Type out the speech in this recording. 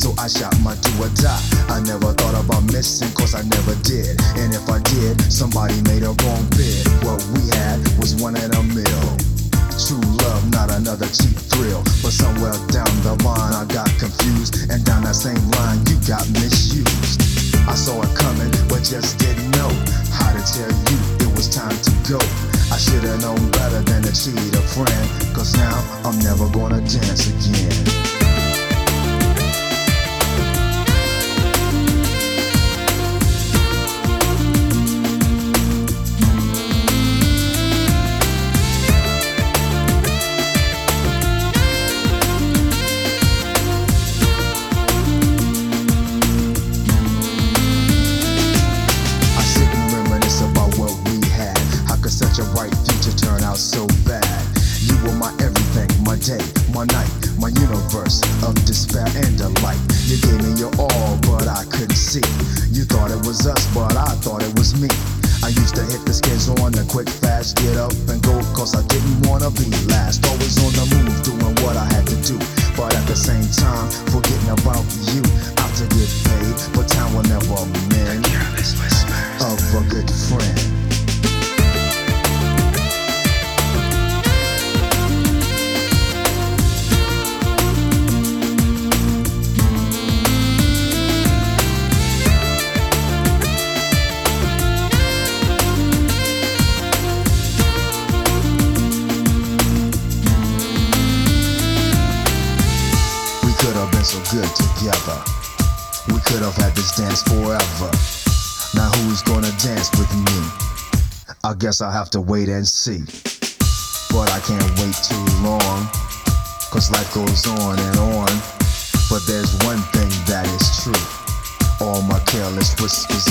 missing cause I never thought about missing 'cause I never did. And if I did, somebody made a wrong bid. What we had was one in a mill. True love, not another cheap thrill. But somewhere down the line, I got confused. And down that same line, you got misused. I saw it coming, but just didn't know how to tell you it was time to go. I should've known better than to cheat a friend. Cause now I'm never gonna dance again. Skids on the quick fast, get up and go, cause I didn't wanna be last. Always on the move, doing what I had to do. But at the same time, forgetting about you. Could have been so good together. We could have had this dance forever. Now who's gonna dance with me? I guess I'll have to wait and see. But I can't wait too long. Cause life goes on and on. But there's one thing that is true. All my careless whispers.